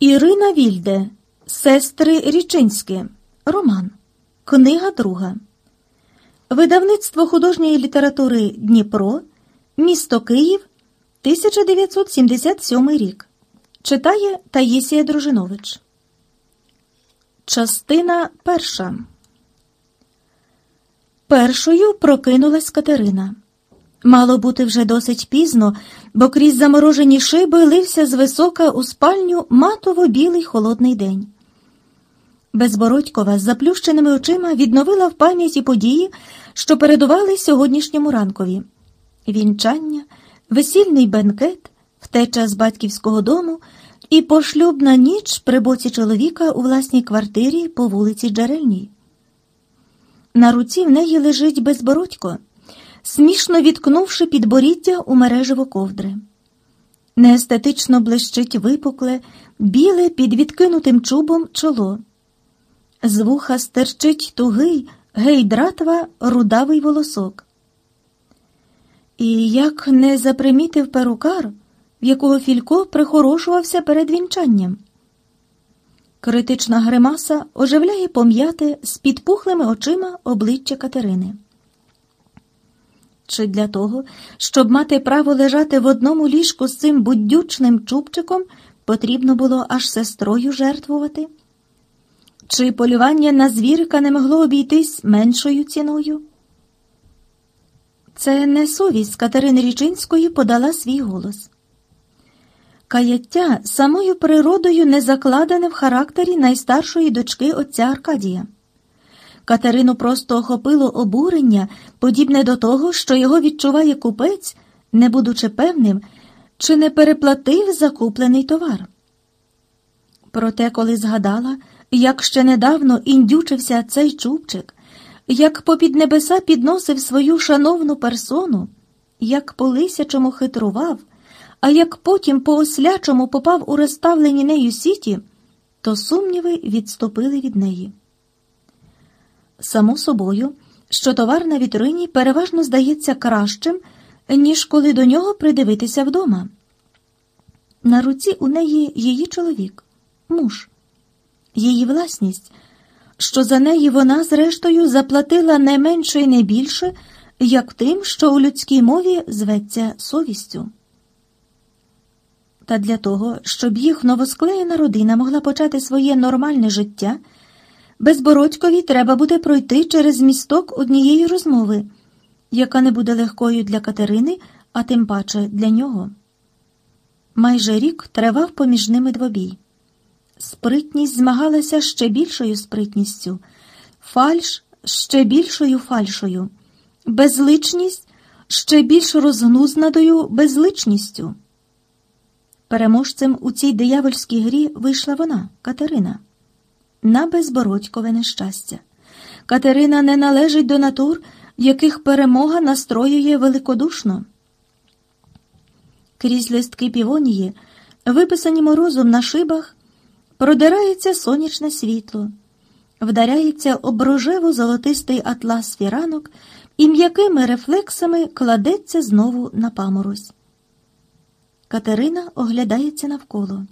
Ірина Вільде, Сестри Річинські. Роман. Книга друга. Видавництво художньої літератури Дніпро. Місто Київ. 1977 рік. Читає Таїсія Дружинович. Частина перша. Першою прокинулась Катерина. Мало бути вже досить пізно, бо крізь заморожені шиби лився з висока у спальню матово-білий холодний день. Безбородькова з заплющеними очима відновила в пам'яті події, що передували сьогоднішньому ранкові вінчання, весільний бенкет, втеча з батьківського дому і пошлюбна ніч при боці чоловіка у власній квартирі по вулиці Джерельній. На руці в неї лежить безбородько смішно відкнувши підборіддя у мережево ковдри. Неестетично блищить випукле, біле під відкинутим чубом чоло. З вуха стерчить тугий, гейдратва, рудавий волосок. І як не запримітив перукар, в якого Філько прихорошувався перед вінчанням. Критична гримаса оживляє пом'яте з підпухлими очима обличчя Катерини чи для того, щоб мати право лежати в одному ліжку з цим будючним чубчиком, потрібно було аж сестрою жертвувати? Чи полювання на звірка не могло обійтись меншою ціною? Це не совість Катерини Річинської подала свій голос. Каяття самою природою не закладене в характері найстаршої дочки отця Аркадія. Катерину просто охопило обурення, подібне до того, що його відчуває купець, не будучи певним, чи не переплатив закуплений товар. Проте, коли згадала, як ще недавно індючився цей чубчик, як попід небеса підносив свою шановну персону, як по лисячому хитрував, а як потім по ослячому попав у розставлені нею сіті, то сумніви відступили від неї. Само собою, що товар на вітрині переважно здається кращим, ніж коли до нього придивитися вдома. На руці у неї її чоловік, муж, її власність, що за неї вона, зрештою, заплатила не менше і не більше, як тим, що у людській мові зветься совістю. Та для того, щоб їх новосклеєна родина могла почати своє нормальне життя. Безбородькові треба буде пройти через місток однієї розмови, яка не буде легкою для Катерини, а тим паче для нього. Майже рік тривав поміж ними двобій. Спритність змагалася ще більшою спритністю, фальш ще більшою фальшою, безличність ще більш розгнузнадою безличністю. Переможцем у цій диявольській грі вийшла вона, Катерина на безбородькове нещастя. Катерина не належить до натур, яких перемога настроює великодушно. Крізь листки півонії, виписані морозом на шибах, продирається сонячне світло, вдаряється об рожево золотистий атлас фіранок і м'якими рефлексами кладеться знову на паморозь. Катерина оглядається навколо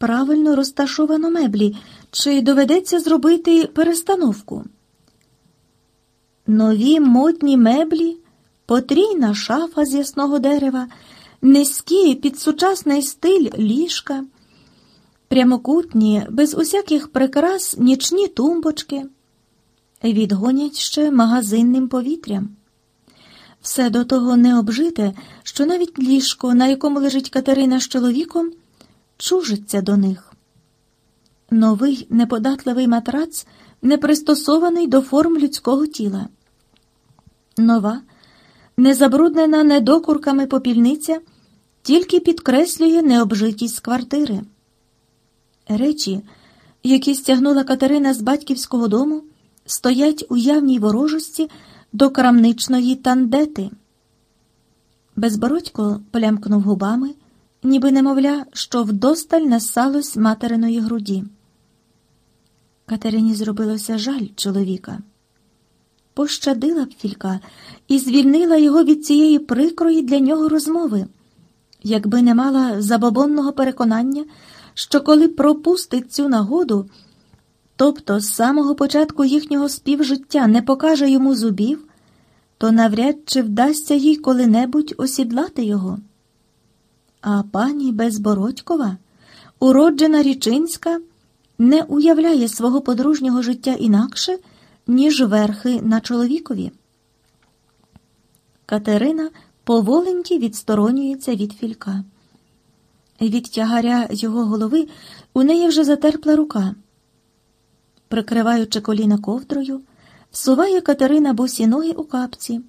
правильно розташовано меблі, чи доведеться зробити перестановку. Нові модні меблі, потрійна шафа з ясного дерева, низькі під сучасний стиль ліжка, прямокутні, без усяких прикрас нічні тумбочки, відгонять ще магазинним повітрям. Все до того не обжите, що навіть ліжко, на якому лежить Катерина з чоловіком, чужиться до них. Новий неподатливий матрац не пристосований до форм людського тіла. Нова, незабруднена недокурками попільниця тільки підкреслює необжитість квартири. Речі, які стягнула Катерина з батьківського дому, стоять у явній ворожості до крамничної тандети. Безбородько плямкнув губами ніби немовля, що вдосталь насалось материної груді. Катерині зробилося жаль чоловіка. Пощадила б філька і звільнила його від цієї прикрої для нього розмови, якби не мала забобонного переконання, що коли пропустить цю нагоду, тобто з самого початку їхнього співжиття не покаже йому зубів, то навряд чи вдасться їй коли-небудь осідлати його. А пані Безбородькова, уроджена Річинська, не уявляє свого подружнього життя інакше, ніж верхи на чоловікові. Катерина поволеньки відсторонюється від філька. Від тягаря його голови у неї вже затерпла рука. Прикриваючи коліна ковдрою, всуває Катерина босі ноги у капці,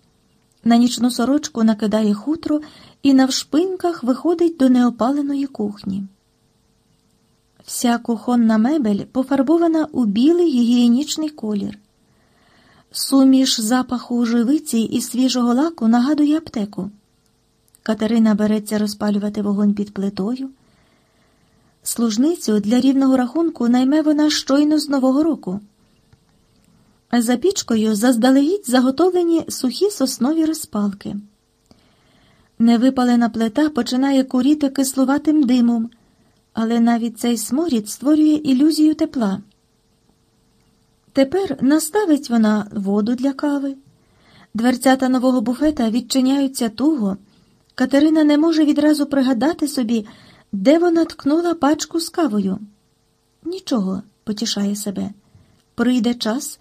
на нічну сорочку накидає хутро і навшпиньках виходить до неопаленої кухні. Вся кухонна мебель пофарбована у білий гігієнічний колір. Суміш запаху живиці і свіжого лаку нагадує аптеку. Катерина береться розпалювати вогонь під плитою. Служницю для рівного рахунку найме вона щойно з Нового року. За пічкою заздалегідь заготовлені сухі соснові розпалки. Невипалена плита починає куріти кислуватим димом, але навіть цей сморід створює ілюзію тепла. Тепер наставить вона воду для кави. Дверцята нового буфета відчиняються туго. Катерина не може відразу пригадати собі, де вона ткнула пачку з кавою. Нічого, потішає себе. Прийде час,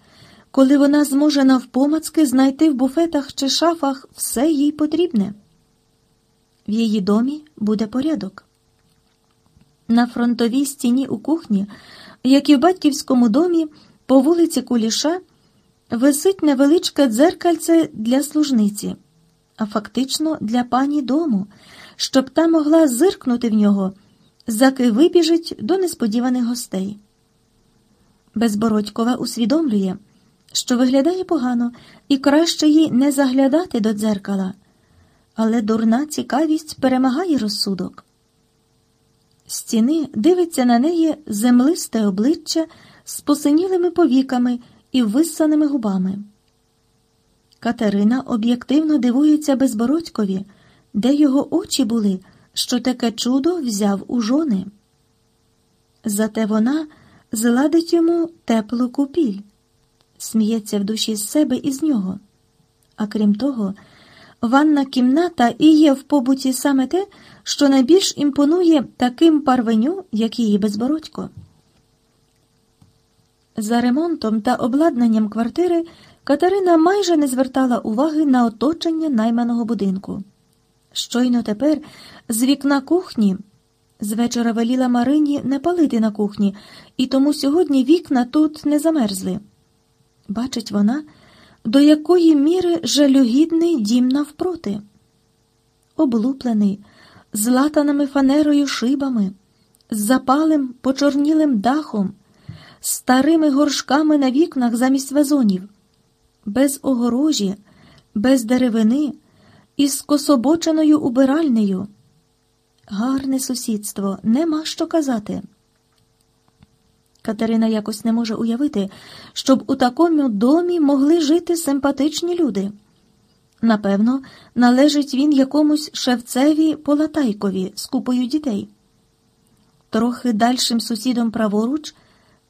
коли вона зможе навпомацки знайти в буфетах чи шафах все їй потрібне. В її домі буде порядок. На фронтовій стіні у кухні, як і в батьківському домі, по вулиці Куліша, висить невеличке дзеркальце для служниці, а фактично для пані дому, щоб та могла зиркнути в нього, заки вибіжить до несподіваних гостей. Безбородькова усвідомлює, що виглядає погано і краще їй не заглядати до дзеркала, але дурна цікавість перемагає розсудок. Стіни дивиться на неї землисте обличчя з посинілими повіками і виссаними губами. Катерина об'єктивно дивується Безбородькові, де його очі були, що таке чудо взяв у жони. Зате вона зладить йому теплу купіль, сміється в душі з себе і з нього. А крім того, ванна кімната і є в побуті саме те, що найбільш імпонує таким парвеню, як її безбородько. За ремонтом та обладнанням квартири Катерина майже не звертала уваги на оточення найманого будинку. Щойно тепер з вікна кухні з вечора веліла Марині не палити на кухні, і тому сьогодні вікна тут не замерзли. Бачить вона, до якої міри жалюгідний дім навпроти, облуплений, з латаними фанерою шибами, з запалим почорнілим дахом, старими горшками на вікнах замість вазонів, без огорожі, без деревини, із кособоченою убиральнею. Гарне сусідство, нема що казати. Катерина якось не може уявити, щоб у такому домі могли жити симпатичні люди. Напевно, належить він якомусь шевцеві Полатайкові з купою дітей. Трохи дальшим сусідом праворуч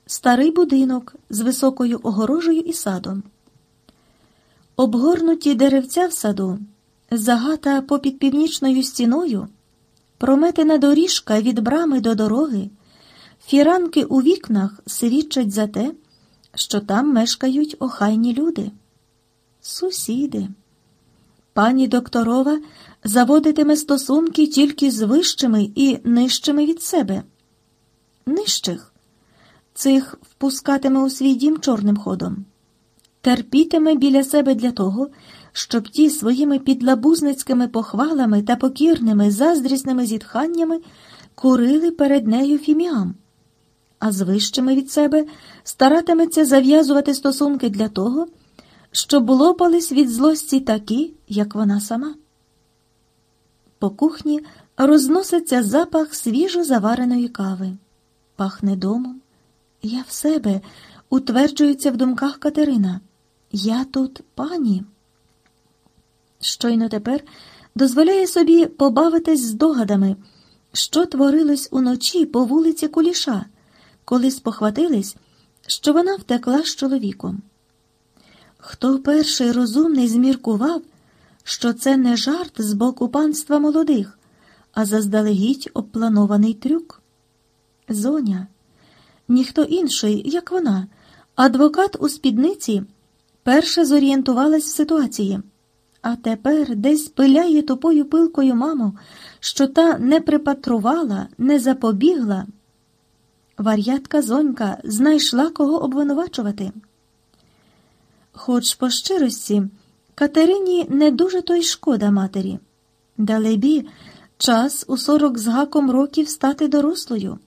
старий будинок з високою огорожею і садом. Обгорнуті деревця в саду, загата попід північною стіною, прометена доріжка від брами до дороги, фіранки у вікнах свідчать за те, що там мешкають охайні люди. Сусіди. Пані докторова заводитиме стосунки тільки з вищими і нижчими від себе. Нижчих цих впускатиме у свій дім чорним ходом, терпітиме біля себе для того, щоб ті своїми підлабузницькими похвалами та покірними заздрісними зітханнями курили перед нею фіміам, а з вищими від себе старатиметься зав'язувати стосунки для того щоб лопались від злості такі, як вона сама. По кухні розноситься запах свіжо завареної кави, пахне домом. Я в себе, утверджується в думках Катерина. Я тут пані. Щойно тепер дозволяє собі побавитись з догадами, що творилось уночі по вулиці Куліша, коли спохватились, що вона втекла з чоловіком. Хто перший розумний зміркував, що це не жарт з боку панства молодих, а заздалегідь обпланований трюк? Зоня, ніхто інший, як вона, адвокат у спідниці, перша зорієнтувалась в ситуації, а тепер десь пиляє тупою пилкою маму, що та не припатрувала, не запобігла. Вар'ятка зонька знайшла кого обвинувачувати. Хоч по щирості Катерині не дуже то й шкода матері. Далебі, час у сорок з гаком років стати дорослою.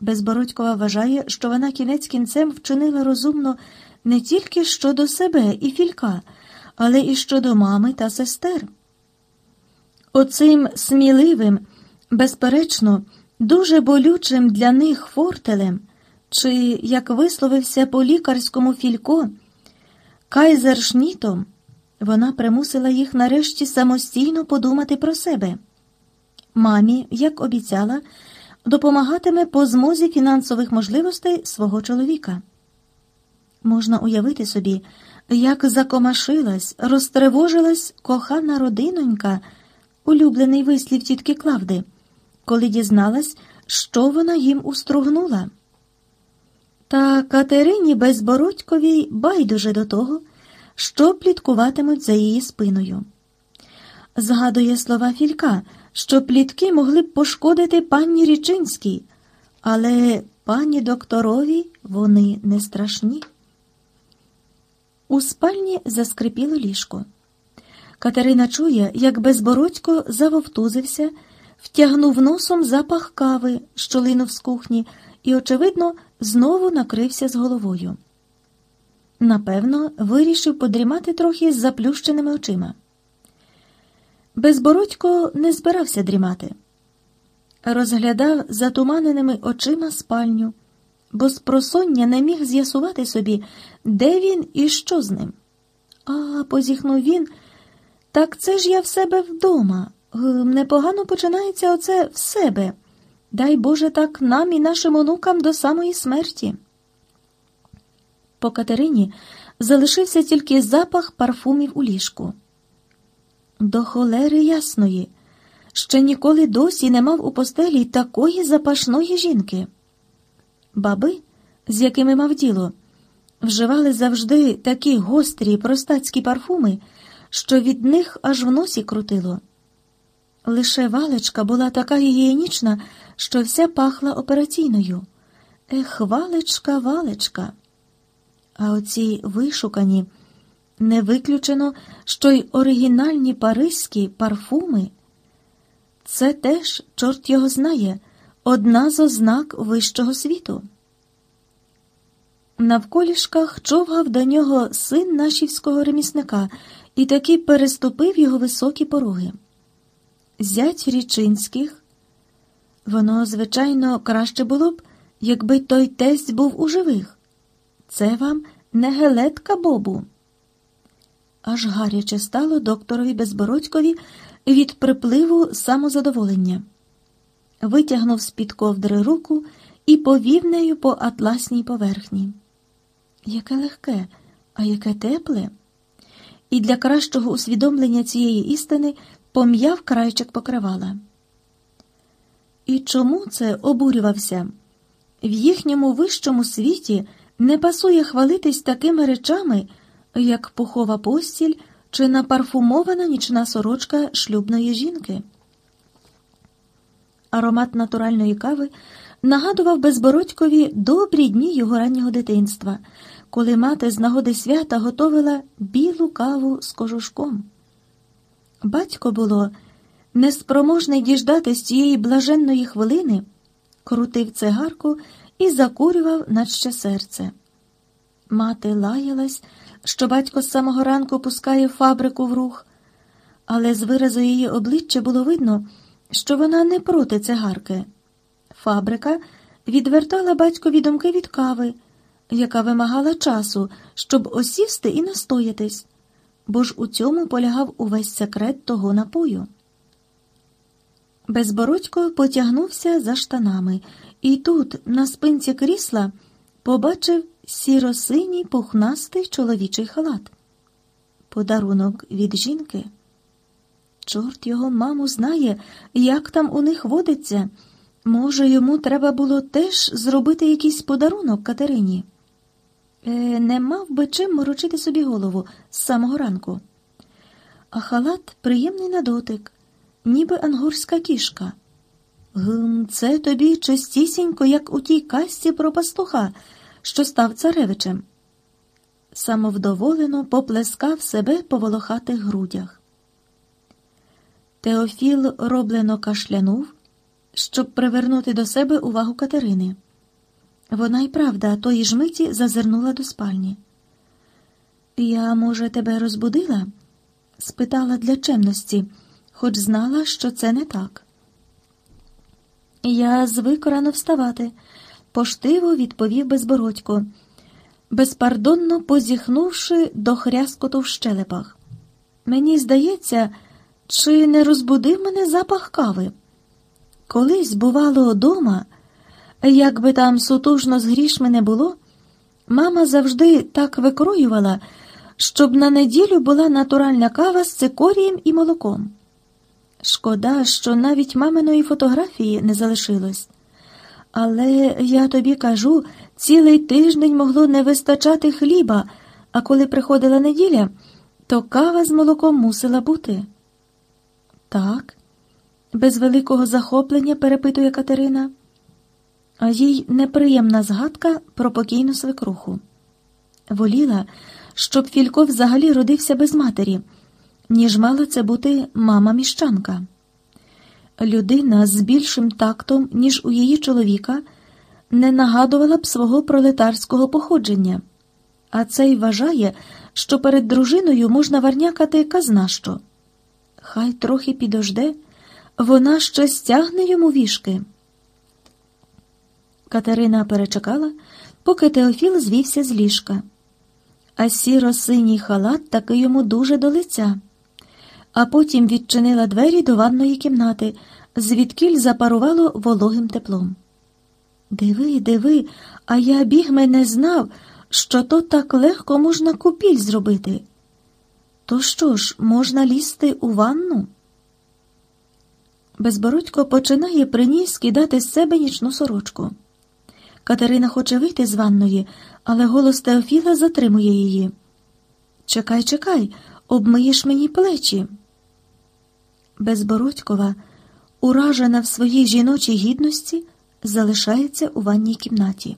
Безбородькова вважає, що вона кінець кінцем вчинила розумно не тільки щодо себе і філька, але і щодо мами та сестер. Оцим сміливим, безперечно, дуже болючим для них фортелем, чи, як висловився по лікарському філько, кайзершнітом, вона примусила їх нарешті самостійно подумати про себе. Мамі, як обіцяла, допомагатиме по змозі фінансових можливостей свого чоловіка. Можна уявити собі, як закомашилась, розтривожилась кохана родинонька, улюблений вислів тітки Клавди, коли дізналась, що вона їм устругнула. Та Катерині Безбородьковій байдуже до того, що пліткуватимуть за її спиною. Згадує слова Філька, що плітки могли б пошкодити пані Річинській, але пані докторові вони не страшні. У спальні заскрипіло ліжко. Катерина чує, як безбородько завовтузився, втягнув носом запах кави, що линув з кухні, і, очевидно, знову накрився з головою. Напевно, вирішив подрімати трохи з заплющеними очима. Безбородько не збирався дрімати. Розглядав затуманеними очима спальню, бо з просоння не міг з'ясувати собі, де він і що з ним. А, позіхнув він, так це ж я в себе вдома. Непогано починається оце в себе. Дай Боже так нам і нашим онукам до самої смерті. По Катерині залишився тільки запах парфумів у ліжку. До холери ясної, ще ніколи досі не мав у постелі такої запашної жінки. Баби, з якими мав діло, вживали завжди такі гострі простацькі парфуми, що від них аж в носі крутило. Лише валечка була така гігієнічна, що вся пахла операційною. Ех, валечка, валечка. А оці вишукані, не виключено, що й оригінальні паризькі парфуми. Це теж, чорт його знає, одна з ознак вищого світу. На вколішках човгав до нього син нашівського ремісника і таки переступив його високі пороги. Зять Річинських. Воно, звичайно, краще було б, якби той тесть був у живих. Це вам не гелетка бобу. Аж гаряче стало докторові Безбородькові від припливу самозадоволення. Витягнув з-під ковдри руку і повів нею по атласній поверхні. Яке легке, а яке тепле. І для кращого усвідомлення цієї істини пом'яв крайчик покривала. І чому це обурювався? В їхньому вищому світі не пасує хвалитись такими речами, як пухова постіль чи напарфумована нічна сорочка шлюбної жінки. Аромат натуральної кави нагадував безбородькові добрі дні його раннього дитинства, коли мати з нагоди свята готовила білу каву з кожушком. Батько було, неспроможний діждати з цієї блаженної хвилини, крутив цигарку і закурював наче серце. Мати лаялась, що батько з самого ранку пускає фабрику в рух, але з виразу її обличчя було видно, що вона не проти цигарки. Фабрика відвертала батькові думки від кави, яка вимагала часу, щоб осісти і настоятись, бо ж у цьому полягав увесь секрет того напою. Безбородько потягнувся за штанами, і тут, на спинці крісла, побачив сіро-синій пухнастий чоловічий халат. Подарунок від жінки. Чорт його маму знає, як там у них водиться. Може, йому треба було теж зробити якийсь подарунок Катерині. Е, Не мав би чим морочити собі голову з самого ранку. А халат приємний на дотик, ніби ангорська кішка. Гм, це тобі чистісінько, як у тій касті про пастуха, що став царевичем. Самовдоволено поплескав себе по волохатих грудях. Теофіл роблено кашлянув, щоб привернути до себе увагу Катерини. Вона й правда тої ж миті зазирнула до спальні. Я, може, тебе розбудила? спитала для чемності, хоч знала, що це не так. Я звик рано вставати, поштиво відповів безбородько, безпардонно позіхнувши до хряскоту в щелепах. Мені здається, чи не розбудив мене запах кави? Колись, бувало, одома, як би там сутужно з грішми не було, мама завжди так викроювала, щоб на неділю була натуральна кава з цикорієм і молоком. Шкода, що навіть маминої фотографії не залишилось. Але я тобі кажу, цілий тиждень могло не вистачати хліба, а коли приходила неділя, то кава з молоком мусила бути. Так, без великого захоплення перепитує Катерина, їй неприємна згадка про покійну свекруху. Воліла, щоб Філько взагалі родився без матері, ніж мала це бути мама міщанка. Людина з більшим тактом, ніж у її чоловіка, не нагадувала б свого пролетарського походження, а цей вважає, що перед дружиною можна варнякати казна що. Хай трохи підожде, вона ще стягне йому вішки. Катерина перечекала, поки Теофіл звівся з ліжка, а сіро-синій халат таки йому дуже до лиця, а потім відчинила двері до ванної кімнати, звідкіль запарувало вологим теплом. Диви, диви, а я бігме не знав, що то так легко можна купіль зробити. То що ж, можна лізти у ванну? Безбородько починає при ній скидати з себе нічну сорочку. Катерина хоче вийти з ванної, але голос Теофіла затримує її. Чекай, чекай, обмиєш мені плечі. Безбородькова, уражена в своїй жіночій гідності, залишається у ванній кімнаті.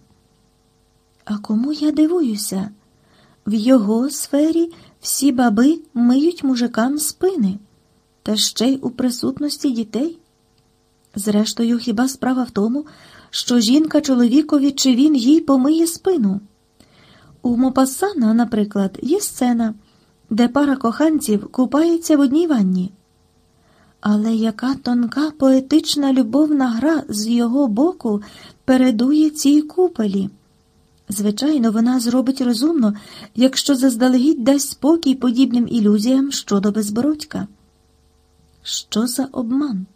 А кому я дивуюся? В його сфері всі баби миють мужикам спини, та ще й у присутності дітей. Зрештою, хіба справа в тому, що жінка чоловікові чи він їй помиє спину? У Мопассана, наприклад, є сцена, де пара коханців купається в одній ванні. Але яка тонка поетична любовна гра з його боку передує цій купелі? Звичайно, вона зробить розумно, якщо заздалегідь дасть спокій подібним ілюзіям щодо безбородька. Що за обман?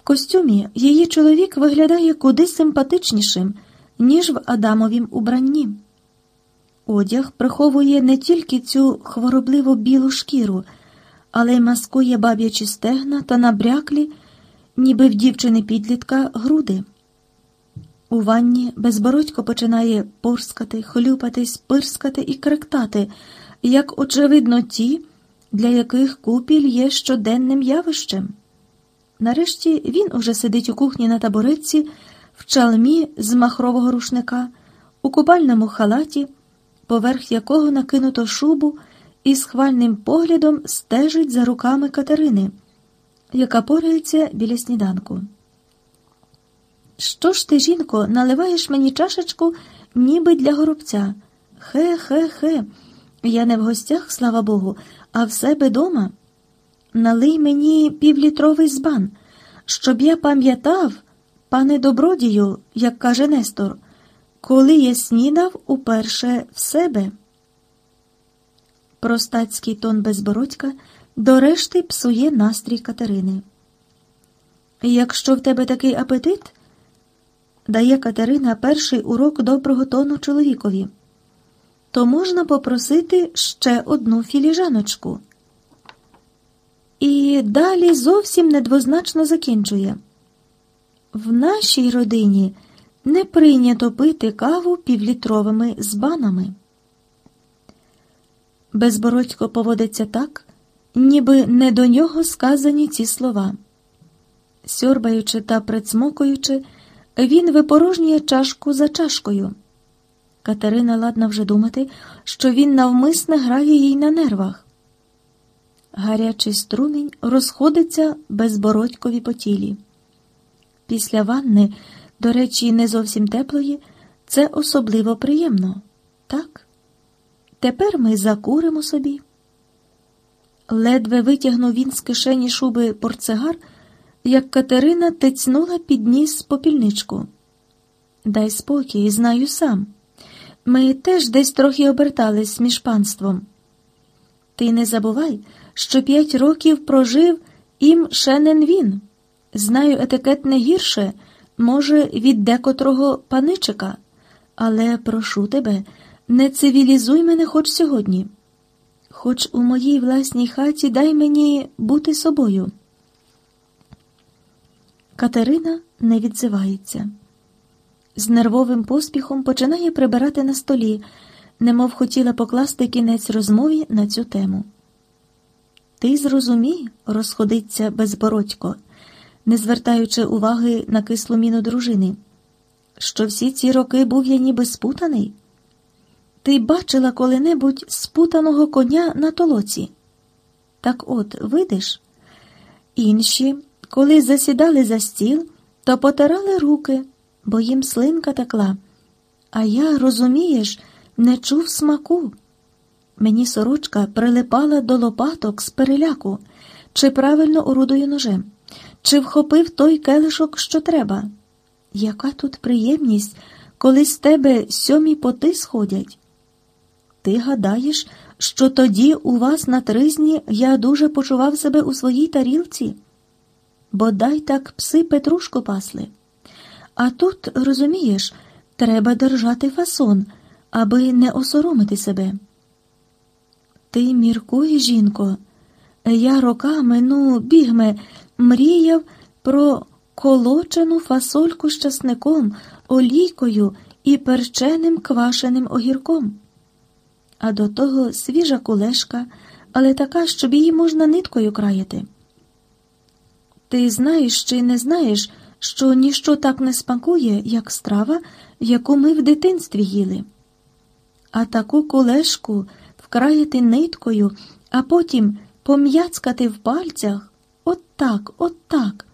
В костюмі її чоловік виглядає куди симпатичнішим, ніж в Адамовім убранні. Одяг приховує не тільки цю хворобливо білу шкіру, але й маскує баб'ячі стегна та набряклі, ніби в дівчини підлітка, груди. У ванні безбородько починає порскати, хлюпатись, пирскати і кректати, як, очевидно, ті, для яких купіль є щоденним явищем. Нарешті він уже сидить у кухні на табуретці, в чалмі з махрового рушника, у купальному халаті, поверх якого накинуто шубу і з хвальним поглядом стежить за руками Катерини, яка порається біля сніданку. Що ж ти, жінко, наливаєш мені чашечку, ніби для горобця? Хе-хе-хе, я не в гостях, слава Богу, а в себе дома. Налий мені півлітровий збан, щоб я пам'ятав, пане добродію, як каже Нестор, коли я снідав уперше в себе. Простацький тон безбородька до решти псує настрій Катерини. Якщо в тебе такий апетит, дає Катерина перший урок доброго тону чоловікові, то можна попросити ще одну філіжаночку. І далі зовсім недвозначно закінчує. В нашій родині не прийнято пити каву півлітровими збанами. Безбородько поводиться так, ніби не до нього сказані ці слова. Сьорбаючи та прицмокуючи, він випорожнює чашку за чашкою. Катерина ладна вже думати, що він навмисне грає їй на нервах. Гарячий струмінь розходиться безбородькові по тілі. Після ванни, до речі, не зовсім теплої, це особливо приємно, так? Тепер ми закуримо собі. Ледве витягнув він з кишені шуби портсигар, як Катерина тицнула під ніс попільничку. Дай спокій, знаю сам. Ми теж десь трохи обертались між панством. Ти не забувай, що п'ять років прожив ім шенен він. Знаю, етикет не гірше, може, від декотрого паничика, але прошу тебе, не цивілізуй мене хоч сьогодні. Хоч у моїй власній хаті дай мені бути собою. Катерина не відзивається. З нервовим поспіхом починає прибирати на столі, немов хотіла покласти кінець розмові на цю тему. Ти зрозумій, розходиться безбородько, не звертаючи уваги на кислу міну дружини, що всі ці роки був я ніби спутаний. Ти бачила коли-небудь спутаного коня на толоці? Так от, видиш, інші, коли засідали за стіл, то потирали руки, бо їм слинка текла. А я, розумієш, не чув смаку. Мені сорочка прилипала до лопаток з переляку, чи правильно орудую ножем, чи вхопив той келишок, що треба. Яка тут приємність, коли з тебе сьомі поти сходять? Ти гадаєш, що тоді у вас на тризні я дуже почував себе у своїй тарілці? Бодай так пси Петрушку пасли. А тут, розумієш, треба держати фасон, аби не осоромити себе. Ти міркуй, жінко, я роками, ну, бігме, мріяв про колочену фасольку з часником, олійкою і перченим квашеним огірком. А до того свіжа кулешка, але така, щоб її можна ниткою краяти. Ти знаєш чи не знаєш, що ніщо так не спакує, як страва, яку ми в дитинстві їли. А таку кулешку вкраяти ниткою, а потім пом'яцкати в пальцях от так, от так,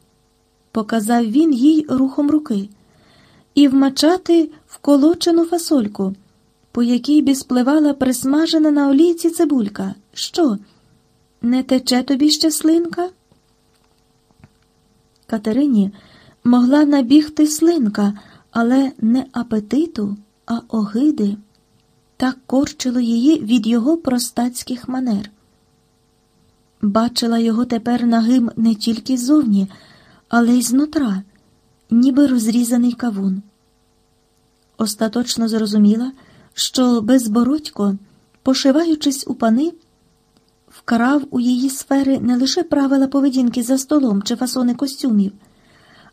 показав він їй рухом руки, і вмачати вколочену фасольку, по якій би спливала присмажена на олійці цибулька. Що? Не тече тобі щаслинка? Катерині могла набігти слинка, але не апетиту, а огиди. Так корчило її від його простацьких манер. Бачила його тепер нагим не тільки ззовні, але й знутра, ніби розрізаний кавун. Остаточно зрозуміла, що безбородько, пошиваючись у пани, вкрав у її сфери не лише правила поведінки за столом чи фасони костюмів,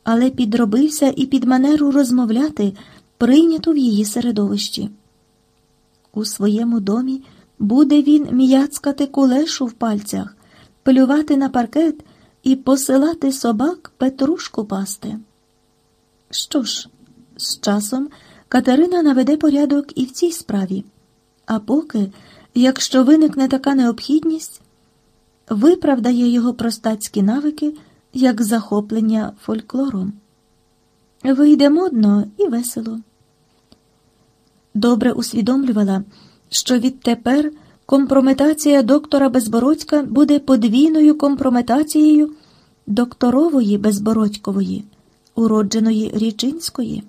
але підробився і під манеру розмовляти, прийняту в її середовищі. У своєму домі буде він м'яцкати кулешу в пальцях, плювати на паркет і посилати собак петрушку пасти. Що ж, з часом Катерина наведе порядок і в цій справі, а поки, якщо виникне така необхідність, виправдає його простацькі навики як захоплення фольклором. Вийде модно і весело. Добре усвідомлювала, що відтепер компрометація доктора Безбородька буде подвійною компрометацією докторової Безбородькової, уродженої Річинської.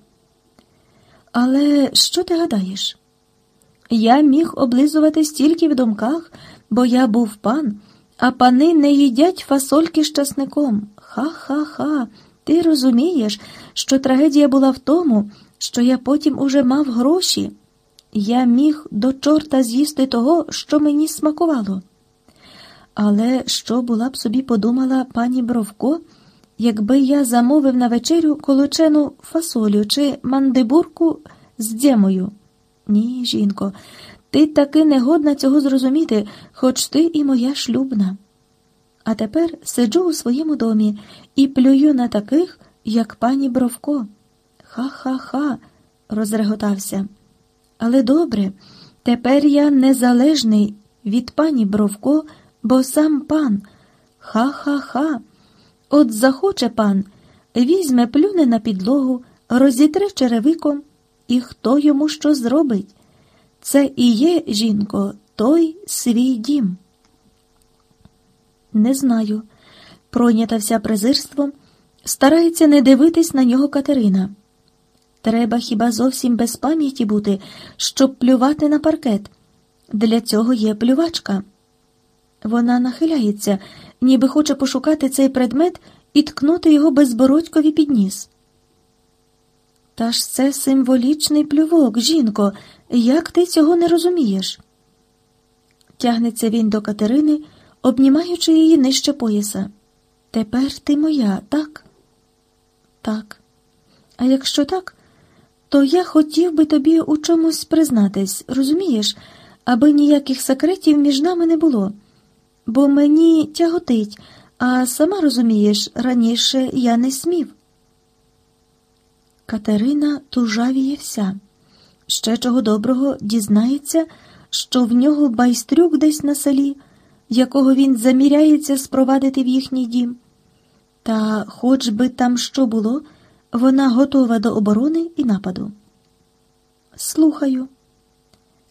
Але що ти гадаєш? Я міг облизувати стільки в думках, бо я був пан, а пани не їдять фасольки з часником. Ха-ха-ха, Ти розумієш, що трагедія була в тому, що я потім уже мав гроші. Я міг до чорта з'їсти того, що мені смакувало. Але що була б собі подумала пані Бровко, якби я замовив на вечерю колочену фасолю чи мандибурку з дємою? Ні, жінко, ти таки не годна цього зрозуміти, хоч ти і моя шлюбна. А тепер сиджу у своєму домі і плюю на таких, як пані Бровко. Ха-ха-ха, розреготався. Але добре, тепер я незалежний від пані Бровко, бо сам пан. Ха-ха-ха. От захоче пан, візьме, плюне на підлогу, розітре черевиком, і хто йому що зробить? Це і є, жінко, той свій дім. Не знаю. Пройнята вся презирством, старається не дивитись на нього Катерина. Треба хіба зовсім без пам'яті бути, щоб плювати на паркет. Для цього є плювачка. Вона нахиляється, ніби хоче пошукати цей предмет і ткнути його безбородькові під ніс. Та ж це символічний плювок, жінко, як ти цього не розумієш? Тягнеться він до Катерини, обнімаючи її нижче пояса. Тепер ти моя, так? Так. А якщо так, то я хотів би тобі у чомусь признатись, розумієш, аби ніяких секретів між нами не було, бо мені тяготить, а сама розумієш, раніше я не смів. Катерина тужавіє вся. Ще чого доброго дізнається, що в нього байстрюк десь на селі, якого він заміряється спровадити в їхній дім. Та, хоч би там що було, вона готова до оборони і нападу. Слухаю.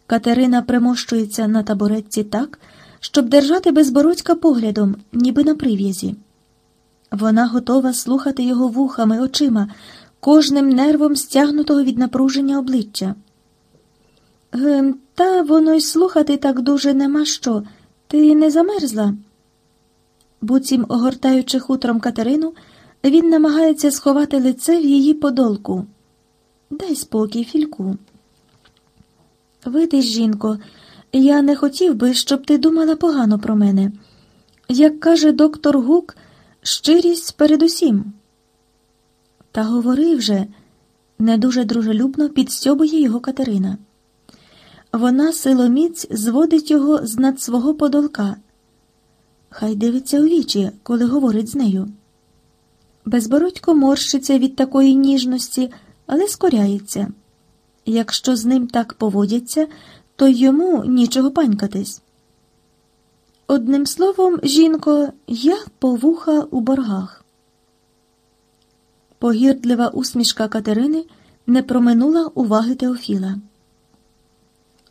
Катерина примощується на табуретці так, щоб держати безбородька поглядом, ніби на прив'язі. Вона готова слухати його вухами, очима, кожним нервом стягнутого від напруження обличчя. Ем, та воно й слухати так дуже нема що. Ти не замерзла? Буцім, огортаючи хутром Катерину, він намагається сховати лице в її подолку. Дай спокій, фільку. Видиш, жінко, я не хотів би, щоб ти думала погано про мене. Як каже доктор Гук, щирість передусім. Та говори вже, не дуже дружелюбно підстьобує його Катерина. Вона силоміць зводить його з над свого подолка. Хай дивиться у вічі, коли говорить з нею. Безбородько морщиться від такої ніжності, але скоряється. Якщо з ним так поводяться, то йому нічого панькатись. Одним словом, жінко, я повуха у боргах. Погірдлива усмішка Катерини не проминула уваги Теофіла.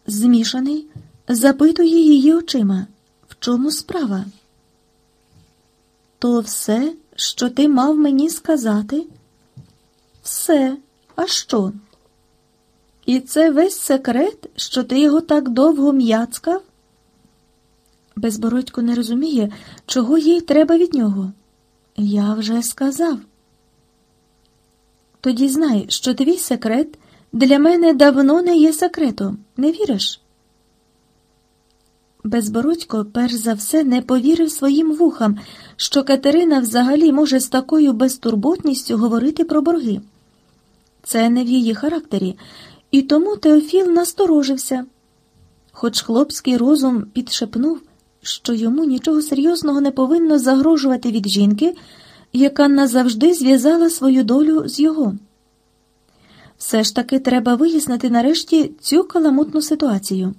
Змішаний, запитує її очима. В чому справа? То все, що ти мав мені сказати? Все, а що? І це весь секрет, що ти його так довго м'яцкав? Безбородько не розуміє, чого їй треба від нього. Я вже сказав. Тоді знай, що твій секрет для мене давно не є секретом, не віриш? Безбородько перш за все не повірив своїм вухам, що Катерина взагалі може з такою безтурботністю говорити про борги. Це не в її характері, і тому Теофіл насторожився, хоч хлопський розум підшепнув, що йому нічого серйозного не повинно загрожувати від жінки, яка назавжди зв'язала свою долю з його. Все ж таки треба вияснити нарешті цю каламутну ситуацію.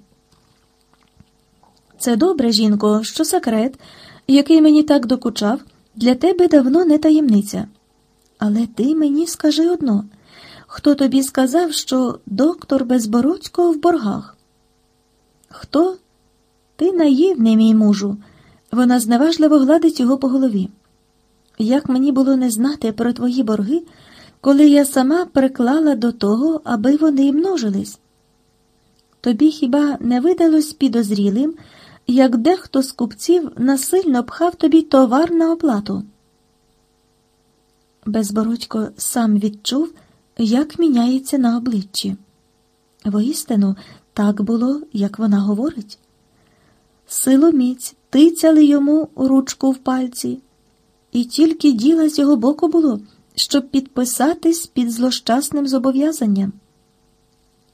Це добре, жінко, що секрет, який мені так докучав, для тебе давно не таємниця. Але ти мені скажи одно хто тобі сказав, що доктор Безбородько в боргах? Хто? Ти наївний, мій мужу. Вона зневажливо гладить його по голові. Як мені було не знати про твої борги, коли я сама приклала до того, аби вони множились? Тобі хіба не видалось підозрілим, як дехто з купців насильно пхав тобі товар на оплату? Безбородько сам відчув, як міняється на обличчі. Воістину, так було, як вона говорить. Силоміць тицяли йому ручку в пальці, і тільки діла з його боку було, щоб підписатись під злощасним зобов'язанням.